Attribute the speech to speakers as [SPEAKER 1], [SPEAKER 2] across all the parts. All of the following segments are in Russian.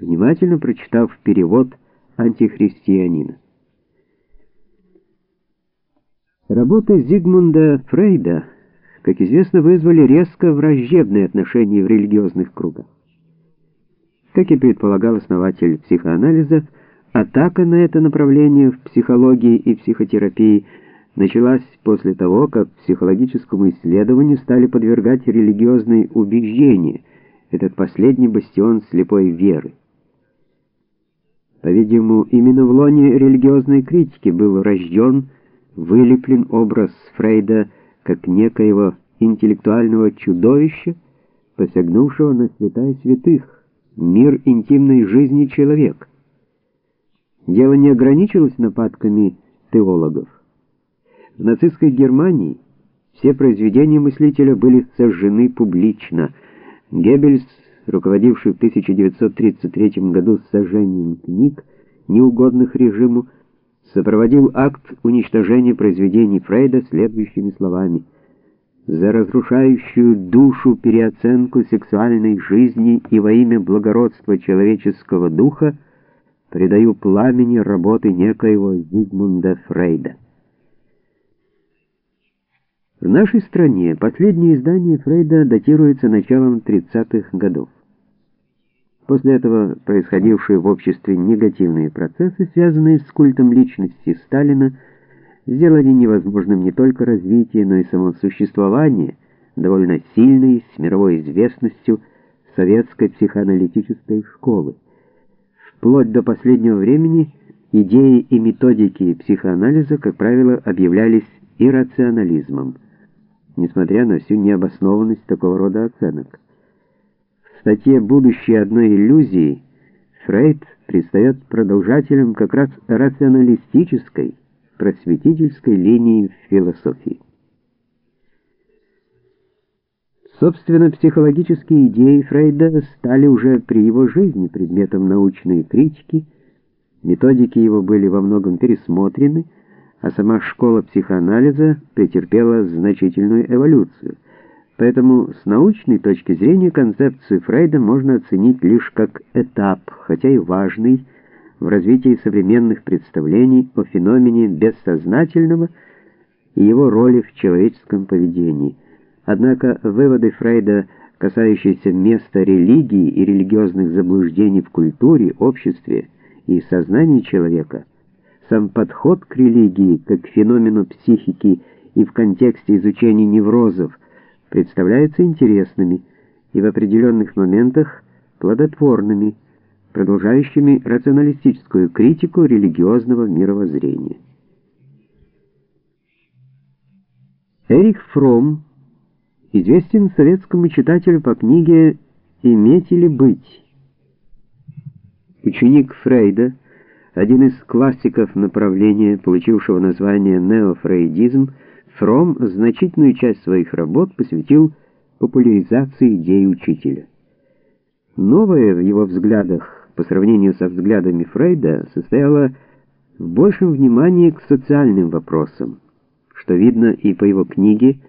[SPEAKER 1] внимательно прочитав перевод антихристианина. Работы Зигмунда Фрейда, как известно, вызвали резко враждебные отношения в религиозных кругах. Как и предполагал основатель психоанализа, атака на это направление в психологии и психотерапии началась после того, как психологическому исследованию стали подвергать религиозные убеждения, этот последний бастион слепой веры. По-видимому, именно в лоне религиозной критики был рожден вылеплен образ Фрейда как некоего интеллектуального чудовища, посягнувшего на святая святых, мир интимной жизни человека. Дело не ограничилось нападками теологов. В нацистской Германии все произведения мыслителя были сожжены публично. Геббельс, руководивший в 1933 году сожжением книг, неугодных режиму, сопроводил акт уничтожения произведений Фрейда следующими словами: "За разрушающую душу переоценку сексуальной жизни и во имя благородства человеческого духа предаю пламени работы некоего Зигмунда Фрейда". В нашей стране последнее издание Фрейда датируется началом 30-х годов. После этого происходившие в обществе негативные процессы, связанные с культом личности Сталина, сделали невозможным не только развитие, но и само существование довольно сильной, с мировой известностью, советской психоаналитической школы. Вплоть до последнего времени идеи и методики психоанализа, как правило, объявлялись иррационализмом, несмотря на всю необоснованность такого рода оценок статье «Будущее одной иллюзии» Фрейд предстает продолжателем как раз рационалистической, просветительской линии философии. Собственно, психологические идеи Фрейда стали уже при его жизни предметом научной критики, методики его были во многом пересмотрены, а сама школа психоанализа претерпела значительную эволюцию – Поэтому с научной точки зрения концепцию Фрейда можно оценить лишь как этап, хотя и важный, в развитии современных представлений о феномене бессознательного и его роли в человеческом поведении. Однако выводы Фрейда, касающиеся места религии и религиозных заблуждений в культуре, обществе и сознании человека, сам подход к религии как к феномену психики и в контексте изучения неврозов – представляются интересными и в определенных моментах плодотворными, продолжающими рационалистическую критику религиозного мировоззрения. Эрих Фром известен советскому читателю по книге «Иметь или быть». Ученик Фрейда, один из классиков направления, получившего название неофрейдизм, Фром значительную часть своих работ посвятил популяризации идей учителя. Новое в его взглядах по сравнению со взглядами Фрейда состояло в большем внимании к социальным вопросам, что видно и по его книге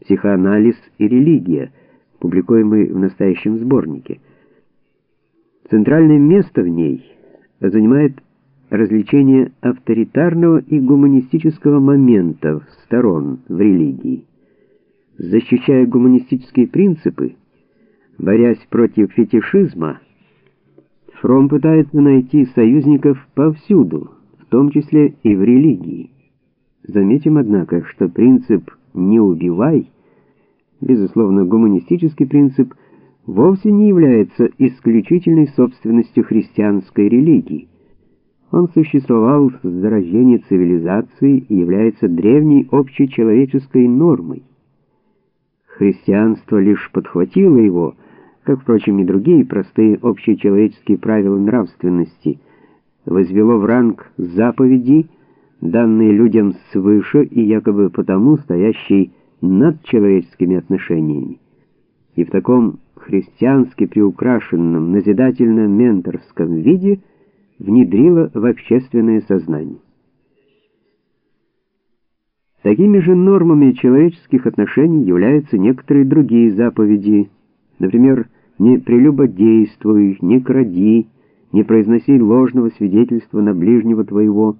[SPEAKER 1] «Психоанализ и религия», публикуемой в настоящем сборнике. Центральное место в ней занимает развлечение авторитарного и гуманистического моментов сторон в религии. Защищая гуманистические принципы, борясь против фетишизма, Фром пытается найти союзников повсюду, в том числе и в религии. Заметим, однако, что принцип «не убивай», безусловно, гуманистический принцип, вовсе не является исключительной собственностью христианской религии. Он существовал с зарождения цивилизации и является древней общечеловеческой нормой. Христианство лишь подхватило его, как, впрочем, и другие простые общечеловеческие правила нравственности, возвело в ранг заповеди, данные людям свыше и якобы потому стоящей над человеческими отношениями. И в таком христиански приукрашенном назидательно-менторском виде – внедрила в общественное сознание. Такими же нормами человеческих отношений являются некоторые другие заповеди, например, «не прелюбодействуй», «не кради», не произноси ложного свидетельства на ближнего твоего,